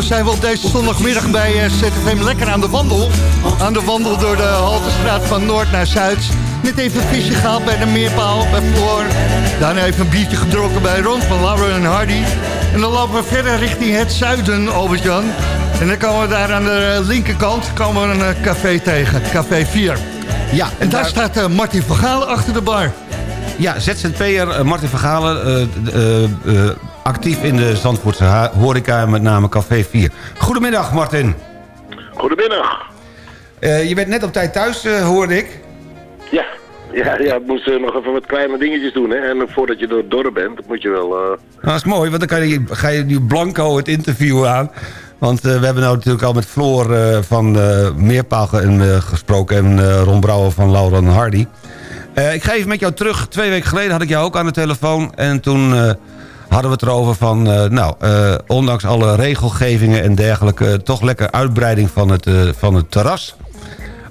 zo zijn we op deze zondagmiddag bij eh, ZFM lekker aan de wandel. Aan de wandel door de Haltestraat van Noord naar Zuid. Net even visje gehaald bij de meerpaal, bij Floor. Daarna even een biertje gedronken bij rond van Lauren en Hardy. En dan lopen we verder richting het zuiden, Albert-Jan. En dan komen we daar aan de linkerkant komen we een eh, café tegen, Café 4. Ja, en, daar, staat uh, Martin van Galen achter de bar. Ja, ZZP'er Martin van Galen actief in de Zandvoortse horeca, met name Café 4. Goedemiddag Martin. Goedemiddag. Eh, je bent net op tijd thuis, eh, hoorde ik. Ja, ja, ja ik moest eh, nog even wat kleine dingetjes doen. Hè. En voordat je door het dorp bent, moet je wel... Nou, dat is mooi, want dan kan je, ga je nu blanco het interview aan. Want we hebben nou natuurlijk al met Floor van Meerpaal ge- en, gesproken... en Ron Brouwer van Laura en Hardy. Ik ga even met jou terug. Twee weken geleden had ik jou ook aan de telefoon. En toen hadden we het erover van... eh, nou, eh, ondanks alle regelgevingen en dergelijke... toch lekker uitbreiding van het, eh, van het terras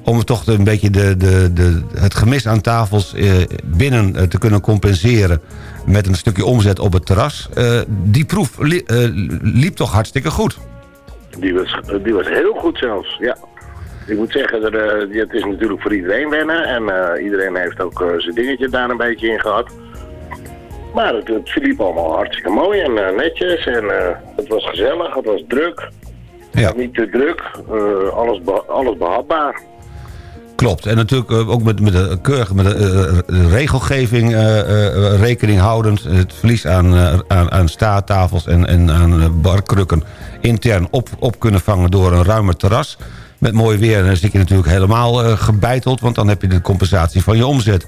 om toch een beetje de, de, de, het gemis aan tafels binnen te kunnen compenseren... met een stukje omzet op het terras. Die proef li- liep toch hartstikke goed. die, was, die was heel goed zelfs, ja. Ik moet zeggen, dat, het is natuurlijk voor iedereen wennen. En iedereen heeft ook zijn dingetje daar een beetje in gehad. Maar het, het verliep allemaal hartstikke mooi en eh, netjes. En eh, het was gezellig, het was druk. Ja. Niet te druk, eh, alles, be- alles behapbaar. Klopt. En natuurlijk ook met, met de keurig met de, regelgeving rekening houdend. Het verlies aan, aan, aan staattafels en, en aan barkrukken intern op, op kunnen vangen door een ruimer terras. Met mooi weer en dan zit je natuurlijk helemaal gebeiteld... want dan heb je de compensatie van je omzet.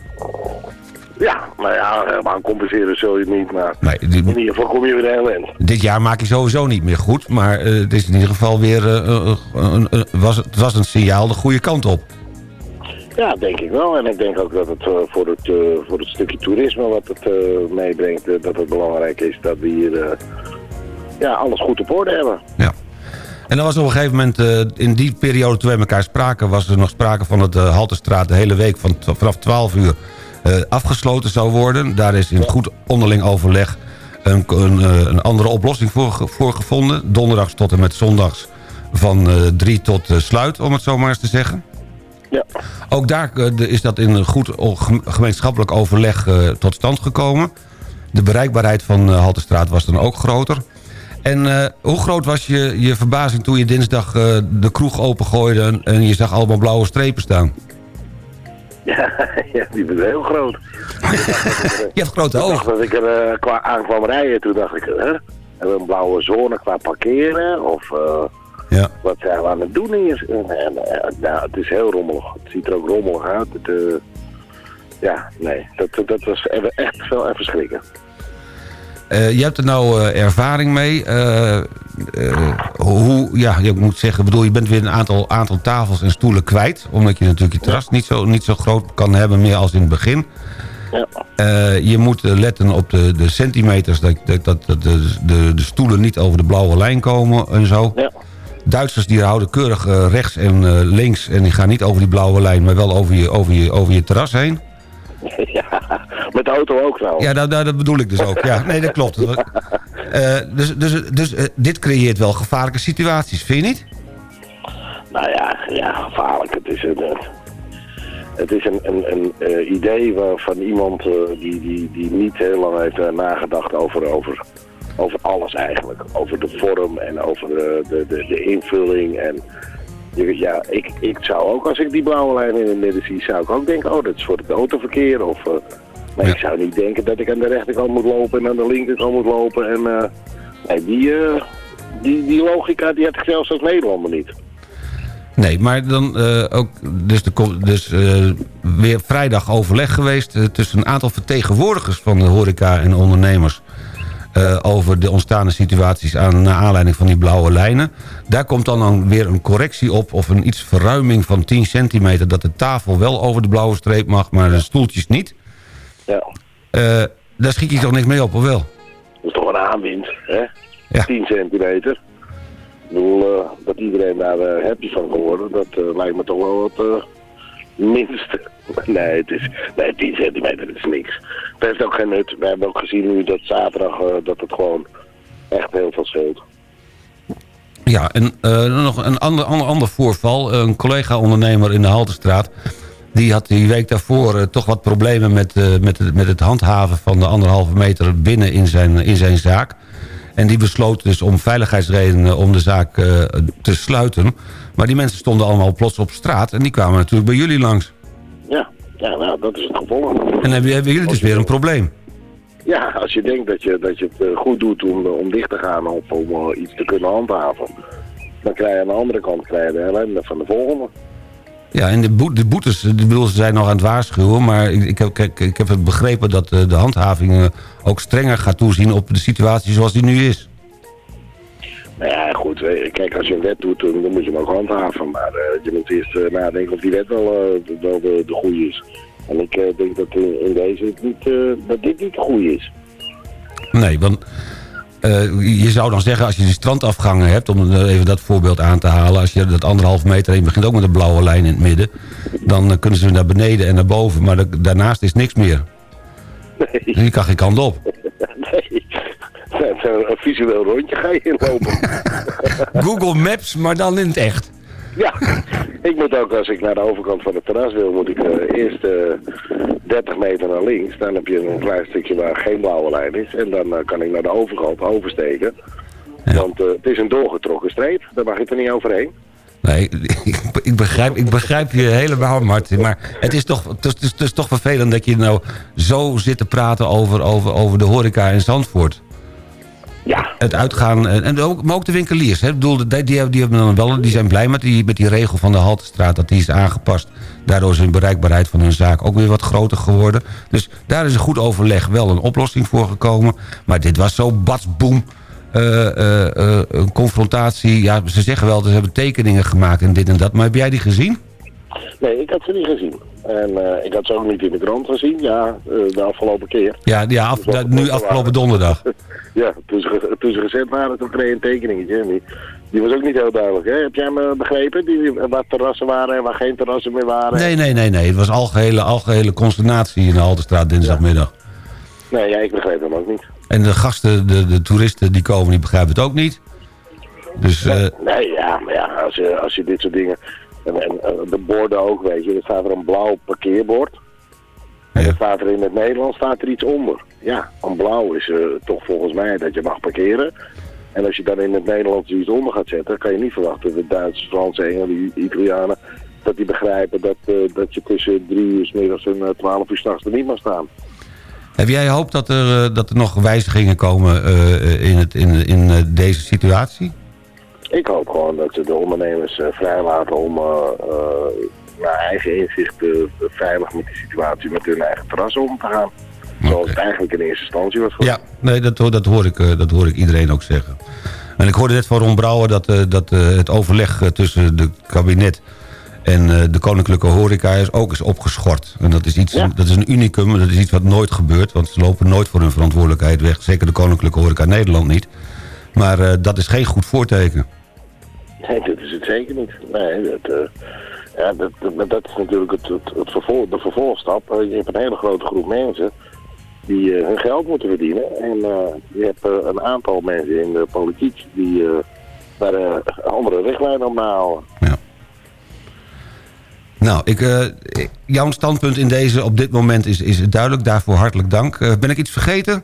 Ja, nou ja, helemaal compenseren zul je het niet, maar Nee, in ieder geval kom je weer heel eind. Dit jaar maak je sowieso niet meer goed. Maar eh, het is in ieder geval weer... eh, eh, was, het was een signaal de goede kant op. Ja, denk ik wel. En ik denk ook dat het eh, voor, het, eh, voor het stukje toerisme wat het eh, meebrengt, eh, dat het belangrijk is dat we hier eh, ja, alles goed op orde hebben. En dan was op een gegeven moment, eh, in die periode toen wij elkaar spraken... was er nog sprake van dat de Halterstraat de hele week van, vanaf 12 uur eh, afgesloten zou worden. Daar is in goed onderling overleg een, een, eh, een andere oplossing voor, ge- voor gevonden. Donderdags tot en met zondags van eh 3 tot eh, sluit, om het zo maar eens te zeggen. Ja. Ook daar eh, is dat in een goed gemeenschappelijk overleg eh, tot stand gekomen. De bereikbaarheid van de Halterstraat was dan ook groter. En eh, hoe groot was je, je verbazing toen je dinsdag eh, de kroeg opengooide... En, en je zag allemaal blauwe strepen staan? Ja, ja die was heel groot. Je hebt grote Ik dacht ogen. dat ik er eh, qua aan kwam rijden, toen dacht ik, hè? Hebben we een blauwe zone qua parkeren? Of eh, Ja. wat zijn we aan het doen hier? En, en, eh, nou, het is heel rommelig. Het ziet er ook rommelig uit. Het, ja, nee, dat, dat was even, echt wel even schrikken. Eh, je hebt er nou eh, ervaring mee. Eh, hoe, ja, je moet zeggen, bedoel, je bent weer een aantal, aantal tafels en stoelen kwijt. Omdat je natuurlijk je terras niet, zo, niet zo groot kan hebben meer als in het begin. Ja. Je moet letten op de, de centimeters, dat, dat, dat dat de, de, de stoelen niet over de blauwe lijn komen en zo. Ja. Duitsers die houden keurig rechts en links en die gaan niet over die blauwe lijn, maar wel over je, over je, over je terras heen. ja, met de auto ook trouwens. Ja, dat, bedoel ik dus ook. Ja, nee, dat klopt. Eh, dus dus, dus eh, dit creëert wel gevaarlijke situaties, vind je niet? Nou ja, ja gevaarlijk. Het is een, eh, het is een, een, een idee van, iemand die, die, die niet heel lang heeft nagedacht over, over, over alles eigenlijk. Over de vorm en over de, de, de, invulling. En ja, ik, ik zou ook als ik die blauwe lijn in het midden zie, zou ik ook denken, oh dat is voor het autoverkeer. Of, eh, maar ik zou niet denken dat ik aan de rechterkant moet lopen en aan de linkerkant moet lopen. En eh, nee, die, eh, die, die logica die had ik zelfs als Nederlander niet. Nee, maar dan ook dus, de, dus weer vrijdag overleg geweest... tussen een aantal vertegenwoordigers van de horeca en ondernemers... eh, over de ontstaande situaties aan, naar aanleiding van die blauwe lijnen. Daar komt dan, dan weer een correctie op of een iets verruiming van 10 centimeter... dat de tafel wel over de blauwe streep mag, maar de stoeltjes niet. Ja. Eh, daar schiet je toch niks mee op, of wel? Dat is toch een aanwind, hè? Ja. 10 centimeter. Ik bedoel, eh, dat iedereen daar happy van kan worden, dat lijkt me toch wel het minste. Nee, het is, nee, 10 centimeter is niks. Het heeft ook geen nut. We hebben ook gezien nu dat zaterdag eh, dat het gewoon echt heel veel scheelt. Ja, en eh, nog een ander, ander, ander voorval. Een collega-ondernemer in de Haltestraat... Die had die week daarvoor eh, toch wat problemen met, eh, met, het- met het handhaven van de anderhalve meter binnen in zijn, in zijn zaak. En die besloot dus om veiligheidsredenen om de zaak eh, te sluiten. Maar die mensen stonden allemaal plots op straat en die kwamen natuurlijk bij jullie langs. Ja, ja nou, dat is het gevolg. En hebben, hebben jullie dus weer een probleem. Ja, als je denkt dat je, dat je het eh, goed doet om, om dicht te gaan of om eh, iets te kunnen handhaven, dan krijg je aan de andere kant krijg je de ellende van de volgende. Ja, en de, de boetes, ik bedoel, ze zijn nog aan het waarschuwen... maar ik, ik, heb, ik heb begrepen dat eh, de handhaving eh, ook strenger gaat toezien... op de situatie zoals die nu is. Nou ja, goed, eh, kijk, als je een wet doet, dan dan moet je hem ook handhaven. Maar eh, je moet eerst eh, nadenken of die wet wel, wel de, de goede is. En ik denk dat in, in deze het niet, dat dit niet de goede is. Nee, want je zou dan zeggen als je die strandafgangen hebt... om even dat voorbeeld aan te halen... als je dat anderhalf meter heen begint ook met een blauwe lijn in het midden... dan kunnen ze naar beneden en naar boven. Maar da- daarnaast is niks meer. Nee. Je kan geen kant op. nee, een, een visueel rondje ga je inlopen. Google Maps, maar dan in het echt. Ja, ik moet ook als ik naar de overkant van het terras wil, moet ik eh, eerst eh 30 meter naar links. Dan heb je een klein stukje waar geen blauwe lijn is. En dan eh, kan ik naar de overkant oversteken. Want eh, het is een doorgetrokken streep, daar mag ik er niet overheen. Nee, ik, ik begrijp, ik begrijp je helemaal, Martin. Maar het is, toch, het, is, het is- het is toch vervelend dat je nou zo zit te praten over, over, over de horeca in Zandvoort. Ja. Het uitgaan, en en ook, maar ook de winkeliers. Hè? Ik bedoel, die, die, hebben- dan wel, die zijn blij met die, met die regel van de Haltestraat... dat die is aangepast. Daardoor is hun bereikbaarheid van hun zaak ook weer wat groter geworden. Dus daar is een goed overleg wel een oplossing voor gekomen. Maar dit was zo batsboom... eh, eh, eh, een confrontatie. Ja, ze zeggen wel, ze hebben tekeningen gemaakt en dit en dat. Maar heb jij die gezien? Nee, ik had ze niet gezien. En eh, ik had ze ook niet in de krant gezien, ja, eh, de afgelopen keer. Ja, ja af- Dus nu afgelopen donderdag. Ja, toen ze, toen ze gezet waren, toen kreeg je een tekeningetje. En Die, die was ook niet heel duidelijk, hè? Heb jij me begrepen? Die, waar terrassen waren en waar geen terrassen meer waren? Nee, nee, nee, nee. Het was algehele, algehele consternatie in de Haltestraat dinsdagmiddag. Nee, ja, ik begreep hem ook niet. En de gasten, de, de toeristen die komen, die begrijpen het ook niet. Dus eh, Nee, ja, maar ja, als je, als je dit soort dingen... En, en de borden ook, weet je. Er staat er een blauw parkeerbord. En er staat er in het Nederlands staat er iets onder. Ja, een blauw is eh, toch volgens mij dat je mag parkeren. En als je dan in het Nederlands iets onder gaat zetten... kan je niet verwachten dat de Duitsers, Fransen, Engelen, Italianen... dat die begrijpen dat, eh, dat je tussen drie uur 's middags en eh, twaalf uur s'nachts er niet mag staan. heb jij hoop dat er, dat er nog wijzigingen komen in, het, in, in deze situatie? Ik hoop gewoon dat ze de ondernemers eh, vrijlaten om eh, eh, naar eigen inzicht veilig met die situatie met hun eigen terras om te gaan. Zoals het eigenlijk in eerste instantie was. Ja, nee, dat, hoor- dat, hoor ik, dat hoor ik iedereen ook zeggen. En ik hoorde net van Ron Brouwer dat, dat het overleg tussen de kabinet en de koninklijke horeca is ook is opgeschort. En dat is, iets, dat is een unicum, dat is iets wat nooit gebeurt. Want ze lopen nooit voor hun verantwoordelijkheid weg. Zeker de koninklijke horeca Nederland niet. Maar dat is geen goed voorteken. Nee, dat is het zeker niet. Nee, dat, eh, ja, dat, dat, dat is natuurlijk het, het, het vervolg, de vervolgstap. Eh, je hebt een hele grote groep mensen die eh, hun geld moeten verdienen. En je hebt een aantal mensen in de politiek die daar andere richtlijnen op nahouden. Nou, ik, ik- jouw standpunt in deze op dit moment is, is duidelijk. Daarvoor hartelijk dank. Ben ik iets vergeten?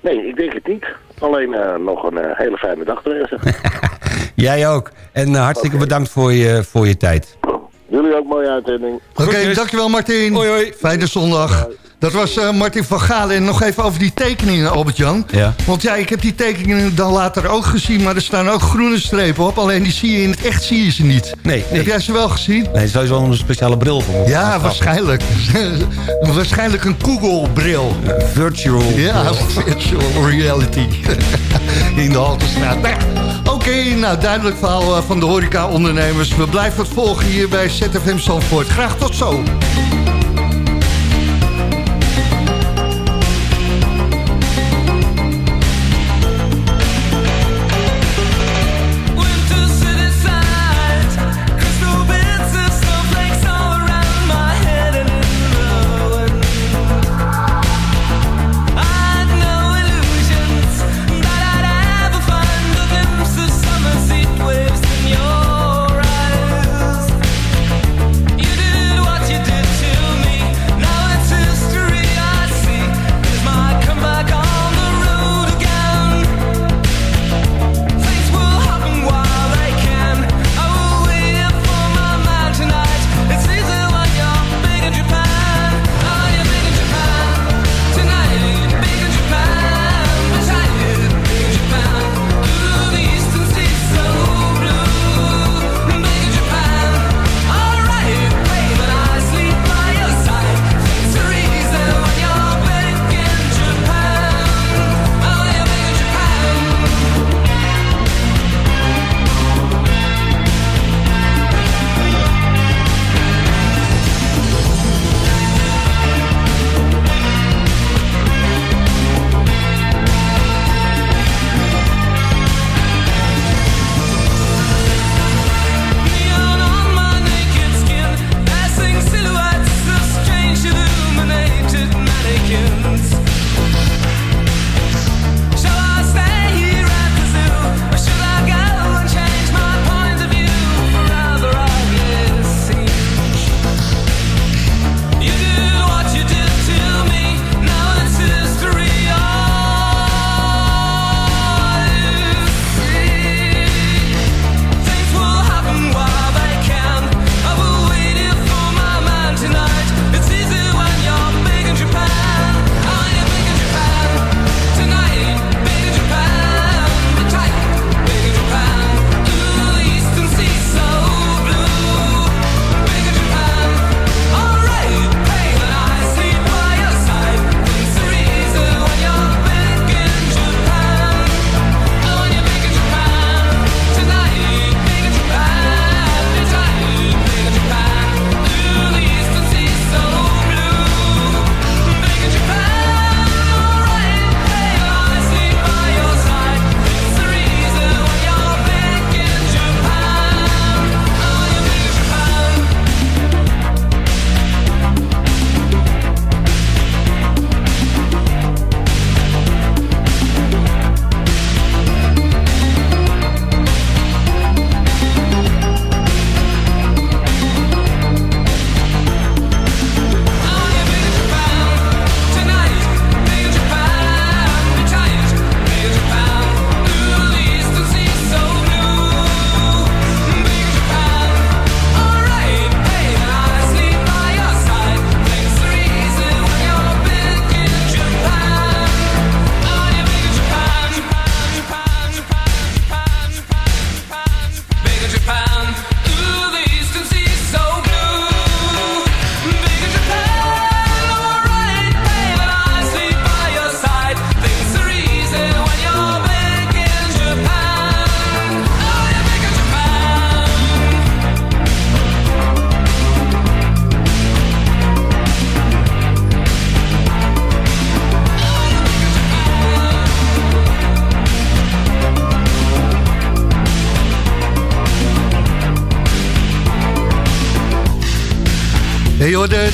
Nee, ik denk het niet. Alleen nog een hele fijne dag te wensen. Jij ook. En eh, hartstikke bedankt voor je, voor je tijd. Jullie ook mooie uitzending. Oké, dankjewel Martin. Hoi, hoi. Fijne zondag. Dat was eh, Martin van Galen. En nog even over die tekeningen, Albert-Jan. Ja. Want ja, ik heb die tekeningen dan later ook gezien... maar er staan ook groene strepen op. Alleen die zie je in het echt zie je ze niet. Nee, Heb jij ze wel gezien? Nee, zou je wel een speciale bril voor moeten Ja, waarschijnlijk. waarschijnlijk een Google-bril. Virtual Ja, bril. virtual reality. in de Haltestraat. Nou, Oké, nou duidelijk verhaal eh, van de horeca-ondernemers. We blijven het volgen hier bij ZFM Zandvoort. Graag tot zo.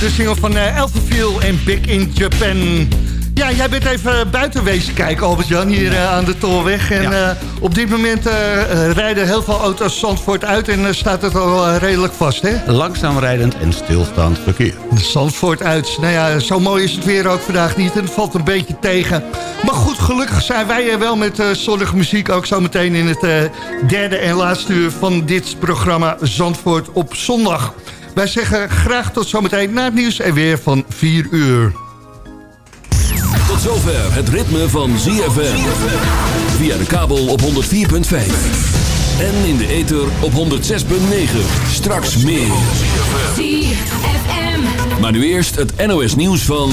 De, de single van uh, Elfenviel en Big in Japan. Ja, jij bent even buiten wezen kijken, Albert-Jan, hier uh, aan de Tolweg. En ja. uh, op dit moment uh, rijden heel veel auto's Zandvoort uit en staat het al redelijk vast, hè? Langzaam rijdend en stilstaand verkeer. Zandvoort uit. Nou ja, zo mooi is het weer ook vandaag niet en het valt een beetje tegen. Maar goed, gelukkig zijn wij er wel met zonnige muziek. Ook zo meteen in het derde en laatste uur van dit programma Zandvoort op zondag. Wij zeggen graag tot zometeen na het nieuws en weer van 4 uur. Tot zover het ritme van ZFM. Via de kabel op 104.5. En in de ether op 106.9. Straks meer. ZFM. Maar nu eerst het NOS nieuws van...